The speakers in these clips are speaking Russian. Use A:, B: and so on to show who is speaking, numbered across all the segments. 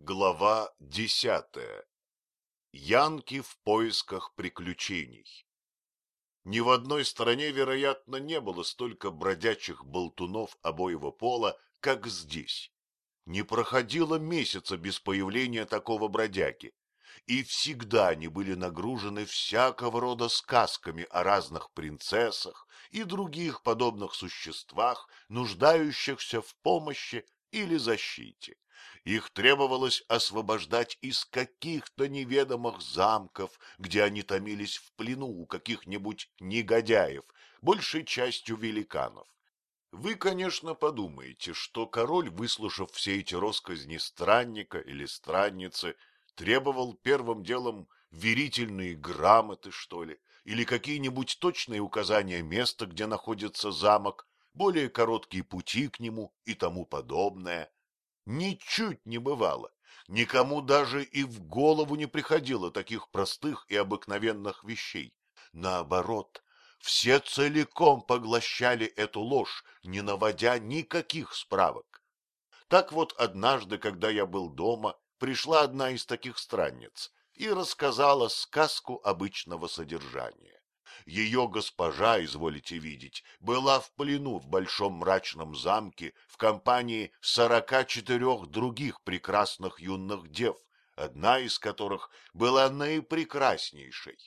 A: Глава десятая. Янки в поисках приключений. Ни в одной стране, вероятно, не было столько бродячих болтунов обоего пола, как здесь. Не проходило месяца без появления такого бродяги, и всегда они были нагружены всякого рода сказками о разных принцессах и других подобных существах, нуждающихся в помощи или защите. Их требовалось освобождать из каких-то неведомых замков, где они томились в плену у каких-нибудь негодяев, большей частью великанов. Вы, конечно, подумаете, что король, выслушав все эти росказни странника или странницы, требовал первым делом верительные грамоты, что ли, или какие-нибудь точные указания места, где находится замок, более короткие пути к нему и тому подобное. Ничуть не бывало. Никому даже и в голову не приходило таких простых и обыкновенных вещей. Наоборот, все целиком поглощали эту ложь, не наводя никаких справок. Так вот однажды, когда я был дома, пришла одна из таких странниц и рассказала сказку обычного содержания. Ее госпожа, изволите видеть, была в плену в большом мрачном замке в компании сорока четырех других прекрасных юных дев, одна из которых была наипрекраснейшей.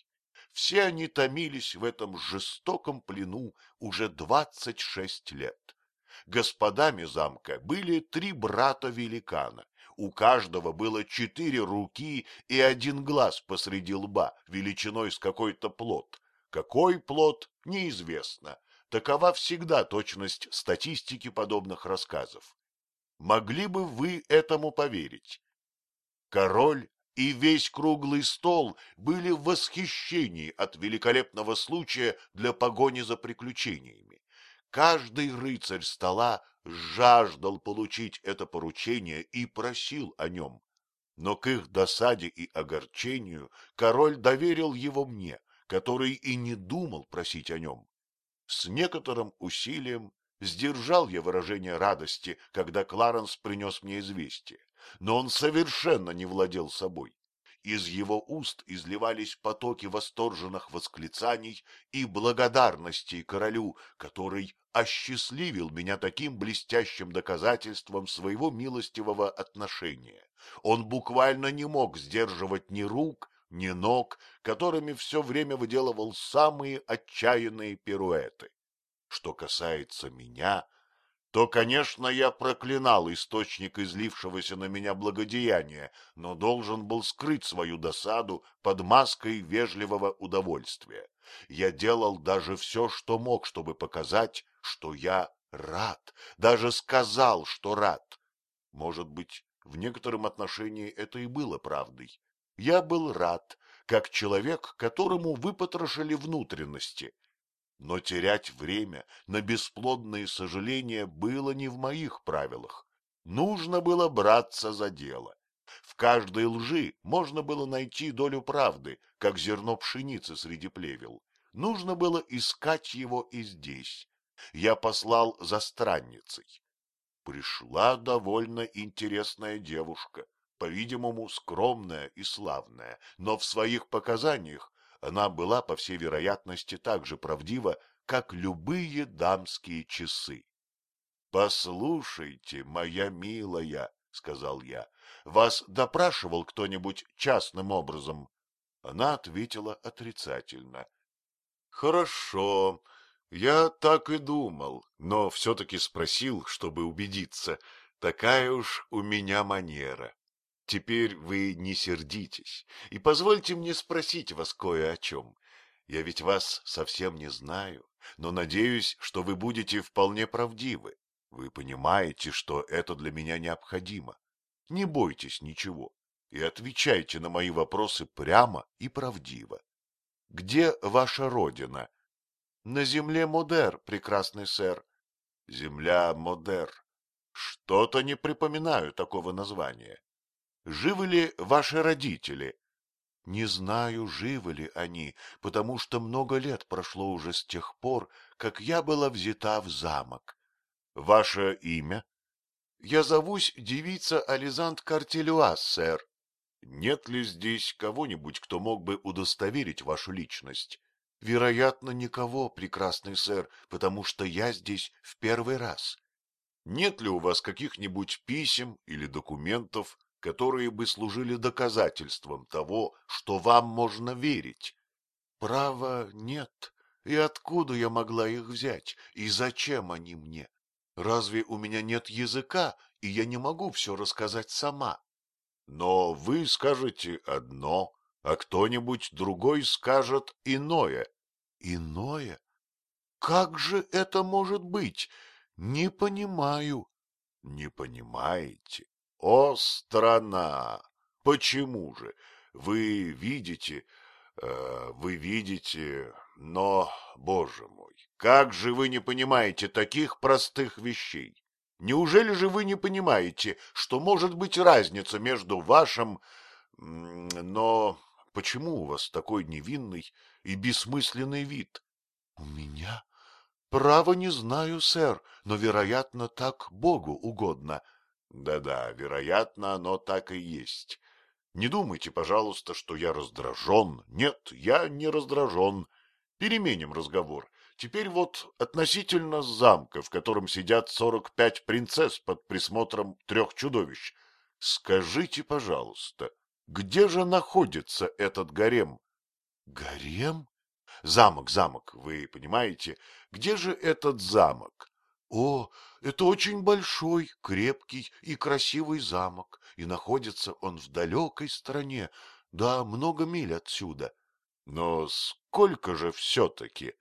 A: Все они томились в этом жестоком плену уже двадцать шесть лет. Господами замка были три брата-великана. У каждого было четыре руки и один глаз посреди лба, величиной с какой-то плод. Какой плод, неизвестно. Такова всегда точность статистики подобных рассказов. Могли бы вы этому поверить? Король и весь круглый стол были в восхищении от великолепного случая для погони за приключениями. Каждый рыцарь стола жаждал получить это поручение и просил о нем. Но к их досаде и огорчению король доверил его мне, который и не думал просить о нем. С некоторым усилием сдержал я выражение радости, когда Кларенс принес мне известие, но он совершенно не владел собой. Из его уст изливались потоки восторженных восклицаний и благодарностей королю, который осчастливил меня таким блестящим доказательством своего милостивого отношения. Он буквально не мог сдерживать ни рук, ни ног, которыми все время выделывал самые отчаянные пируэты. Что касается меня, то, конечно, я проклинал источник излившегося на меня благодеяния, но должен был скрыть свою досаду под маской вежливого удовольствия. Я делал даже все, что мог, чтобы показать, что я рад, даже сказал, что рад. Может быть, в некотором отношении это и было правдой. Я был рад, как человек, которому выпотрошили внутренности. Но терять время на бесплодные сожаления было не в моих правилах. Нужно было браться за дело. В каждой лжи можно было найти долю правды, как зерно пшеницы среди плевел. Нужно было искать его и здесь. Я послал за странницей. Пришла довольно интересная девушка по-видимому, скромная и славная, но в своих показаниях она была, по всей вероятности, так же правдива, как любые дамские часы. — Послушайте, моя милая, — сказал я, — вас допрашивал кто-нибудь частным образом? Она ответила отрицательно. — Хорошо, я так и думал, но все-таки спросил, чтобы убедиться. Такая уж у меня манера. Теперь вы не сердитесь, и позвольте мне спросить вас кое о чем. Я ведь вас совсем не знаю, но надеюсь, что вы будете вполне правдивы. Вы понимаете, что это для меня необходимо. Не бойтесь ничего и отвечайте на мои вопросы прямо и правдиво. Где ваша родина? На земле Модер, прекрасный сэр. Земля Модер. Что-то не припоминаю такого названия. Живы ли ваши родители? Не знаю, живы ли они, потому что много лет прошло уже с тех пор, как я была взята в замок. Ваше имя?
B: Я зовусь девица Ализант Картелюас, сэр.
A: Нет ли здесь кого-нибудь, кто мог бы удостоверить вашу личность?
B: Вероятно, никого, прекрасный сэр, потому что я здесь в первый раз.
A: Нет ли у вас каких-нибудь писем или документов, которые бы служили доказательством того, что вам можно верить?
B: Право, нет. И откуда я могла их взять? И зачем они мне? Разве у меня нет языка, и я не могу все рассказать сама?
A: Но вы скажете одно, а кто-нибудь другой скажет иное.
B: Иное? Как же это может быть? Не понимаю.
A: Не понимаете? О, страна! Почему же? Вы видите, э, вы видите, но, боже мой, как же вы не понимаете таких простых вещей? Неужели же вы не понимаете, что может быть разница между вашим... Но почему у вас такой невинный и бессмысленный вид?
B: — У меня? Право не знаю, сэр, но, вероятно, так Богу угодно.
A: Да-да, вероятно, оно так и есть. Не думайте, пожалуйста, что я раздражен. Нет, я не раздражен. Переменим разговор. Теперь вот относительно замка, в котором сидят сорок пять принцесс под присмотром трех чудовищ. Скажите, пожалуйста, где же находится этот гарем?
B: Гарем?
A: Замок, замок, вы понимаете? Где же этот замок?
B: О, это очень большой, крепкий и красивый замок, и находится он в далекой стране, да, много миль отсюда.
A: Но сколько же все-таки?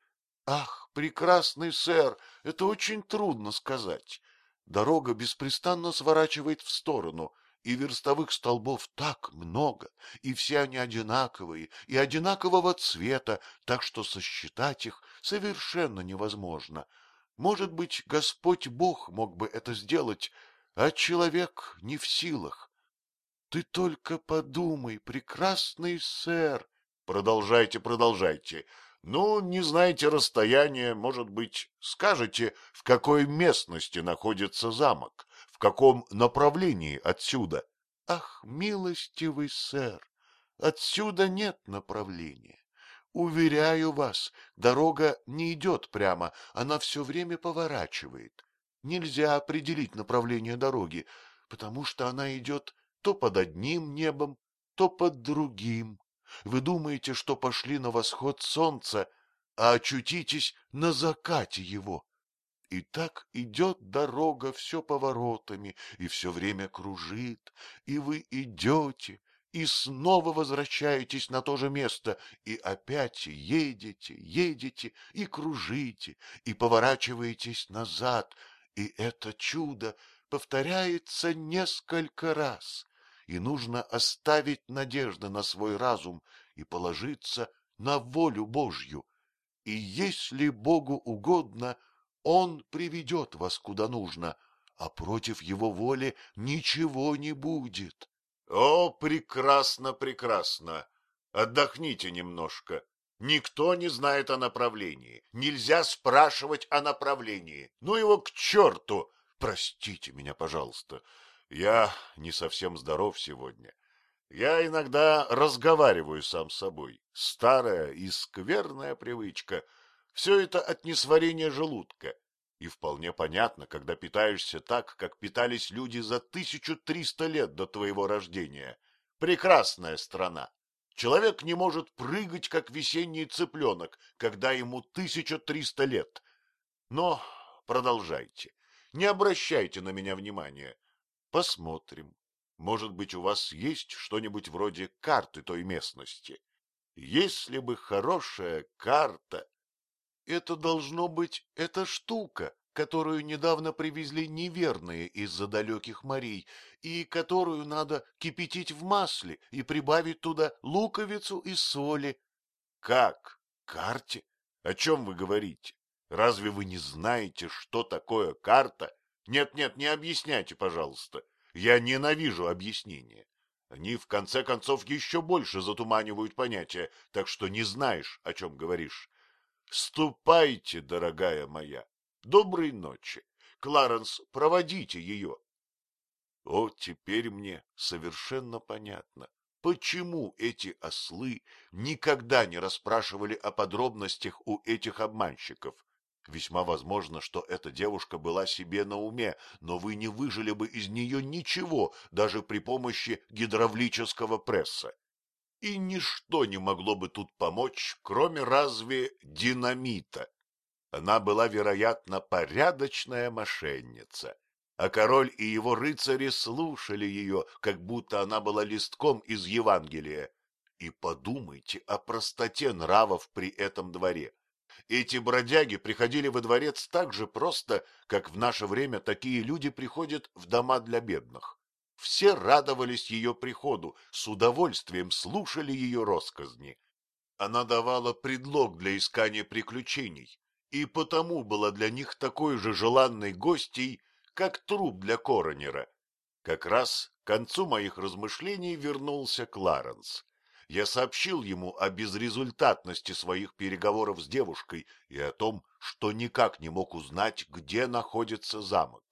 B: Ах, прекрасный сэр, это очень трудно сказать. Дорога беспрестанно сворачивает в сторону, и верстовых столбов так много, и все они одинаковые и одинакового цвета, так что сосчитать их совершенно невозможно. Может быть, Господь Бог мог бы это сделать, а человек не в силах. Ты только подумай, прекрасный сэр.
A: Продолжайте, продолжайте. Ну, не знаете расстояние, может быть, скажете, в какой местности находится замок, в каком направлении отсюда?
B: Ах, милостивый сэр, отсюда нет направления. Уверяю вас, дорога не идет прямо, она все время поворачивает. Нельзя определить направление дороги, потому что она идет то под одним небом, то под другим. Вы думаете, что пошли на восход солнца, а очутитесь на закате его. И так идет дорога все поворотами, и все время кружит, и вы идете, и снова возвращаетесь на то же место, и опять едете, едете, и кружите, и поворачиваетесь назад, и это чудо повторяется несколько раз и нужно оставить надежды на свой разум и положиться на волю Божью. И если Богу угодно, Он приведет вас куда нужно, а против Его воли ничего не будет.
A: О, прекрасно, прекрасно! Отдохните немножко. Никто не знает о направлении. Нельзя спрашивать о направлении. Ну его к черту! Простите меня, пожалуйста. Я не совсем здоров сегодня. Я иногда разговариваю сам с собой. Старая и скверная привычка. Все это от несварения желудка. И вполне понятно, когда питаешься так, как питались люди за 1300 лет до твоего рождения. Прекрасная страна. Человек не может прыгать, как весенний цыпленок, когда ему 1300 лет. Но продолжайте. Не обращайте на меня внимания. Посмотрим. Может быть, у вас есть что-нибудь вроде карты той местности? Если бы хорошая карта...
B: Это должно быть эта штука, которую недавно привезли неверные из-за далеких морей, и которую надо кипятить в масле и прибавить туда луковицу и соли.
A: Как? Карте? О чем вы говорите? Разве вы не знаете, что такое карта? Нет-нет, не объясняйте, пожалуйста. Я ненавижу объяснения. Они, в конце концов, еще больше затуманивают понятия, так что не знаешь, о чем говоришь. Ступайте, дорогая моя. Доброй ночи. Кларенс, проводите ее.
B: О, теперь мне совершенно понятно, почему эти ослы никогда не расспрашивали о подробностях у этих обманщиков. Весьма возможно, что эта девушка была себе на уме, но вы не выжили бы из нее ничего, даже при помощи гидравлического пресса. И ничто не могло бы тут помочь, кроме разве динамита. Она была, вероятно, порядочная мошенница, а король и его рыцари слушали ее, как будто она была листком из Евангелия. И подумайте о простоте нравов при этом дворе. Эти бродяги приходили во дворец так же просто, как в наше время такие люди приходят в дома для бедных. Все радовались ее приходу, с удовольствием слушали ее росказни. Она давала предлог для искания приключений, и потому была для них такой же желанной гостьей, как труп для коронера. Как раз к концу моих размышлений вернулся Кларенс. Я сообщил ему о безрезультатности своих переговоров с девушкой и о том, что никак не мог узнать, где находится замок.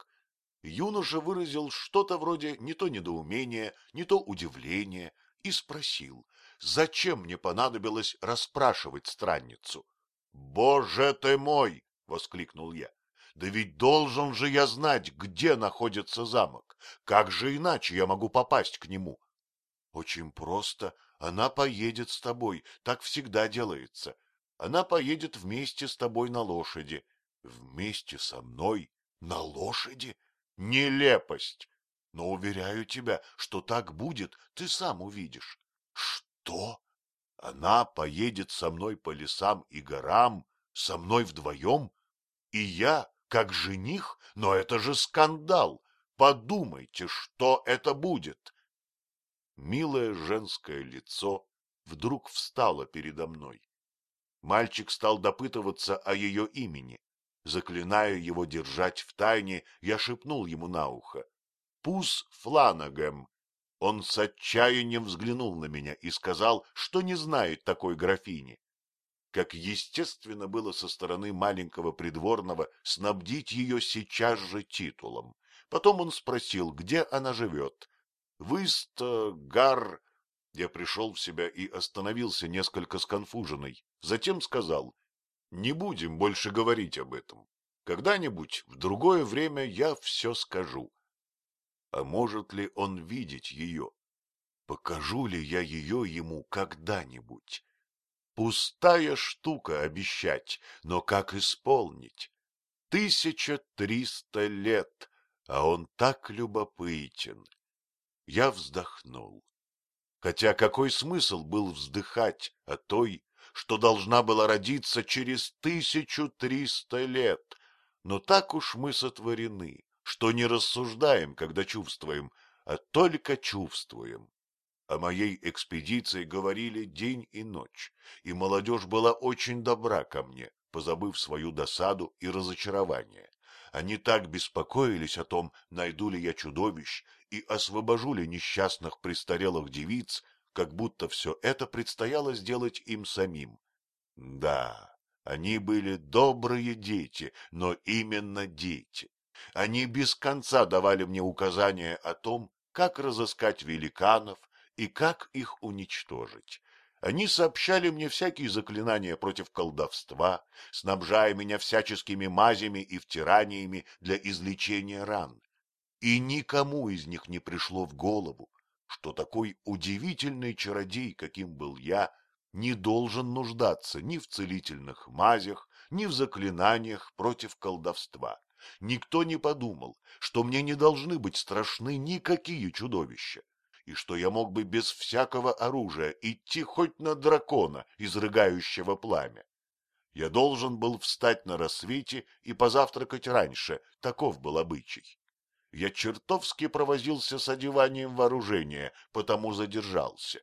B: Юноша выразил что-то вроде не то недоумения, не то удивления и спросил, зачем мне понадобилось расспрашивать странницу. — Боже ты мой! — воскликнул я. — Да ведь должен же я знать, где находится замок. Как же иначе я могу попасть к нему? — Очень просто. Она поедет с тобой. Так всегда делается. Она поедет вместе с тобой на лошади. — Вместе со мной? На лошади? — Нелепость! Но уверяю тебя, что так будет, ты сам увидишь. Что? Она поедет со мной по лесам и горам, со мной вдвоем? И я, как жених? Но это же скандал! Подумайте, что это будет! Милое женское лицо вдруг встало передо мной. Мальчик стал допытываться о ее имени. Заклиная его держать в тайне, я шепнул ему на ухо. «Пус Фланагем». Он с отчаянием взглянул на меня и сказал, что не знает такой графини. Как естественно было со стороны маленького придворного снабдить ее сейчас же титулом. Потом он спросил, где она живет. Выста, гар... Я пришел в себя и остановился несколько сконфуженный. Затем сказал, не будем больше говорить об этом. Когда-нибудь, в другое время, я все скажу. А может ли он видеть ее? Покажу ли я ее ему когда-нибудь? Пустая штука обещать, но как исполнить? Тысяча триста лет, а он так любопытен. Я вздохнул. Хотя какой смысл был вздыхать о той, что должна была родиться через тысячу триста лет. Но так уж мы сотворены, что не рассуждаем, когда чувствуем, а только чувствуем. О моей экспедиции говорили день и ночь, и молодежь была очень добра ко мне, позабыв свою досаду и разочарование. Они так беспокоились о том, найду ли я чудовищ и освобожу ли несчастных престарелых девиц, как будто все это предстояло сделать им самим. Да, они были добрые дети, но именно дети. Они без конца давали мне указания о том, как разыскать великанов и как их уничтожить. Они сообщали мне всякие заклинания против колдовства, снабжая меня всяческими мазями и втираниями для излечения ран. И никому из них не пришло в голову, что такой удивительный чародей, каким был я, не должен нуждаться ни в целительных мазях, ни в заклинаниях против колдовства. Никто не подумал, что мне не должны быть страшны никакие чудовища, и что я мог бы без всякого оружия идти хоть на дракона, изрыгающего пламя. Я должен был встать на рассвете и позавтракать раньше, таков был обычай. Я чертовски провозился с одеванием вооружения, потому задержался.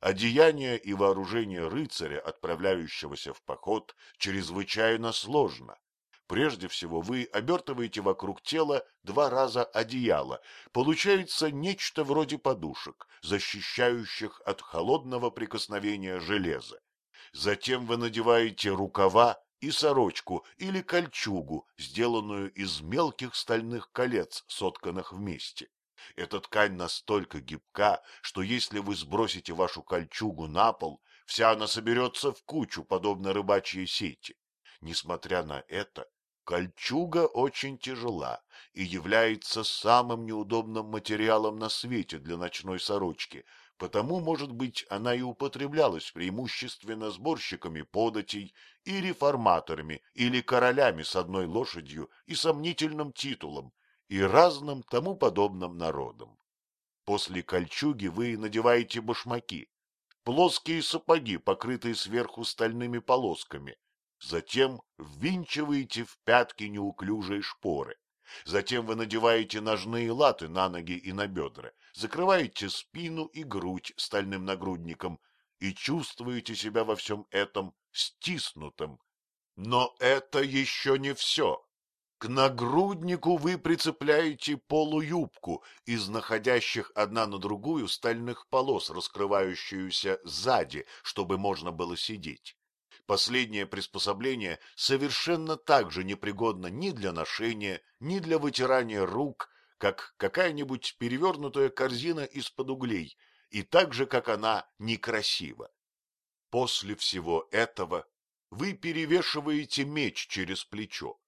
B: Одеяние и вооружение рыцаря, отправляющегося в поход, чрезвычайно сложно. Прежде всего вы обертываете вокруг тела два раза одеяло. Получается нечто вроде подушек, защищающих от холодного прикосновения железа. Затем вы надеваете рукава и сорочку или кольчугу, сделанную из мелких стальных колец, сотканных вместе. Эта ткань настолько гибка, что если вы сбросите вашу кольчугу на пол, вся она соберется в кучу, подобно рыбачьей сети. Несмотря на это, кольчуга очень тяжела и является самым неудобным материалом на свете для ночной сорочки, потому, может быть, она и употреблялась преимущественно сборщиками податей и реформаторами или королями с одной лошадью и сомнительным титулом, и разным тому подобным народом. После кольчуги вы надеваете башмаки, плоские сапоги, покрытые сверху стальными полосками, затем ввинчиваете в пятки неуклюжие шпоры, затем вы надеваете ножные латы на ноги и на бедра, закрываете спину и грудь стальным нагрудником и чувствуете себя во всем этом стиснутым. Но это еще не все. К нагруднику вы прицепляете полуюбку из находящих одна на другую стальных полос, раскрывающуюся сзади, чтобы можно было сидеть. Последнее приспособление совершенно так же непригодно ни для ношения, ни для вытирания рук, как какая-нибудь перевернутая корзина из-под углей, и так же, как она, некрасива. После всего этого вы перевешиваете меч через плечо,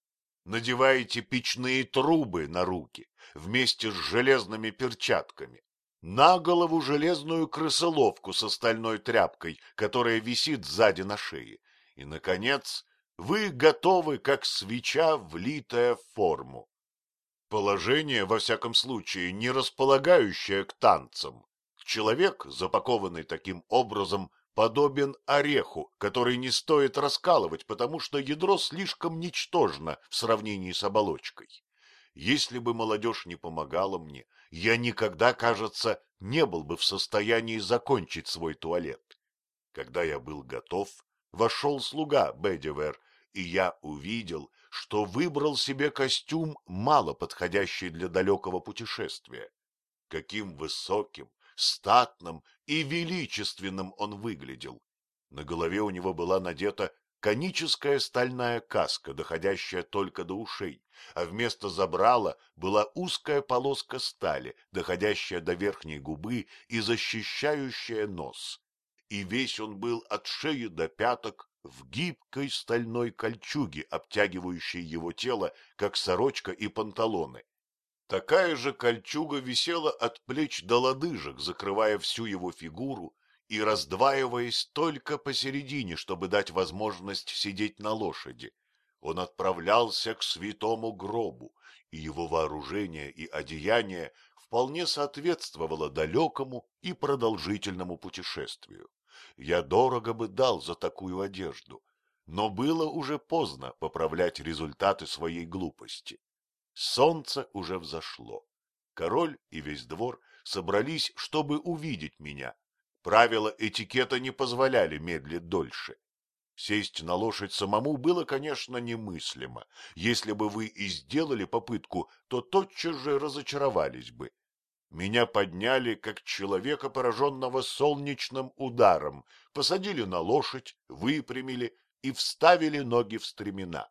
B: надеваете печные трубы на руки вместе с железными перчатками, на голову железную крысоловку с стальной тряпкой, которая висит сзади на шее, и, наконец, вы готовы, как свеча, влитая в форму. Положение, во всяком случае, не располагающее к танцам. Человек, запакованный таким образом, подобен ореху, который не стоит раскалывать, потому что ядро слишком ничтожно в сравнении с оболочкой. Если бы молодежь не помогала мне, я никогда, кажется, не был бы в состоянии закончить свой туалет. Когда я был готов, вошел слуга Бедивер, и я увидел, что выбрал себе костюм, мало подходящий для далекого путешествия. Каким высоким, статным и величественным он выглядел. На голове у него была надета коническая стальная каска, доходящая только до ушей, а вместо забрала была узкая полоска стали, доходящая до верхней губы и защищающая нос. И весь он был от шеи до пяток в гибкой стальной кольчуге, обтягивающей его тело, как сорочка и панталоны. Такая же кольчуга висела от плеч до лодыжек, закрывая всю его фигуру и раздваиваясь только посередине, чтобы дать возможность сидеть на лошади. Он отправлялся к святому гробу, и его вооружение и одеяние вполне соответствовало далекому и продолжительному путешествию. Я дорого бы дал за такую одежду, но было уже поздно поправлять результаты своей глупости. Солнце уже взошло. Король и весь двор собрались, чтобы увидеть меня. Правила этикета не позволяли медлить дольше. Сесть на лошадь самому было, конечно, немыслимо. Если бы вы и сделали попытку, то тотчас же разочаровались бы. Меня подняли, как человека, пораженного солнечным ударом, посадили на лошадь, выпрямили и вставили ноги в стремена.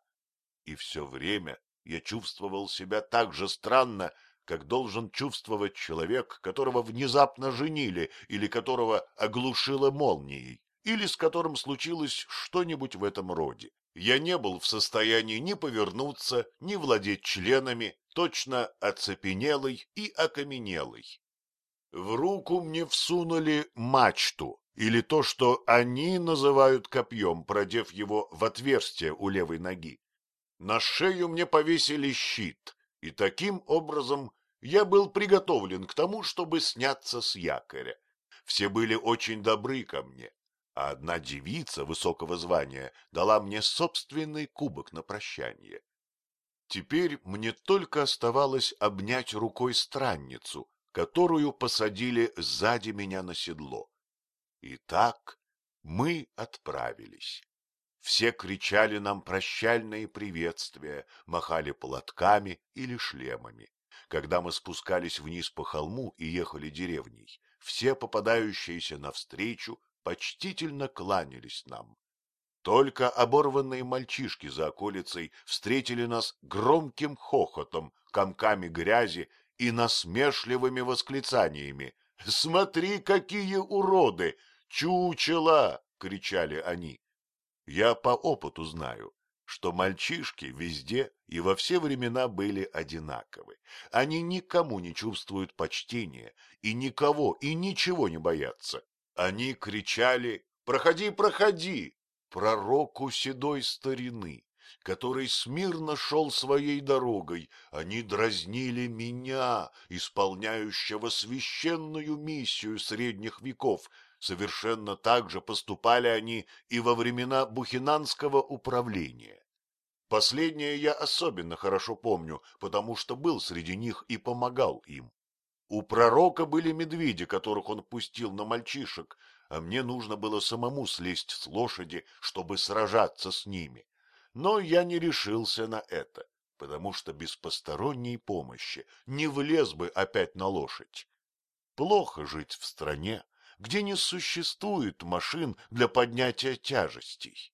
B: И все время я чувствовал себя так же странно, как должен чувствовать человек, которого внезапно женили или которого оглушило молнией, или с которым случилось что-нибудь в этом роде. Я не был в состоянии ни повернуться, ни владеть членами, точно оцепенелый и окаменелый. В руку мне всунули мачту, или то, что они называют копьем, продев его в отверстие у левой ноги. На шею мне повесили щит, и таким образом я был приготовлен к тому, чтобы сняться с якоря. Все были очень добры ко мне, а одна девица высокого звания дала мне собственный кубок на прощание. Теперь мне только оставалось обнять рукой странницу, которую посадили сзади меня на седло. И так мы отправились. Все кричали нам прощальные приветствия, махали платками или шлемами. Когда мы спускались вниз по холму и ехали деревней, все попадающиеся навстречу почтительно кланялись нам. Только оборванные мальчишки за околицей встретили нас громким хохотом, комками грязи
A: и насмешливыми восклицаниями. «Смотри, какие уроды! Чучела!» — кричали они. Я по опыту знаю, что мальчишки везде и во все времена были одинаковы. Они никому не чувствуют почтения и никого и ничего не боятся. Они кричали «Проходи, проходи!» пророку седой старины, который смирно шел своей дорогой, они дразнили меня, исполняющего священную миссию средних веков. Совершенно так же поступали они и во времена Бухинанского управления. Последнее я особенно хорошо помню, потому что был среди них и помогал им. У пророка были медведи, которых он пустил на мальчишек, а мне нужно было самому слезть с лошади, чтобы сражаться с ними. Но я не решился на это, потому что без посторонней помощи не влез бы опять на лошадь. Плохо жить в стране, где не существует машин для поднятия тяжестей.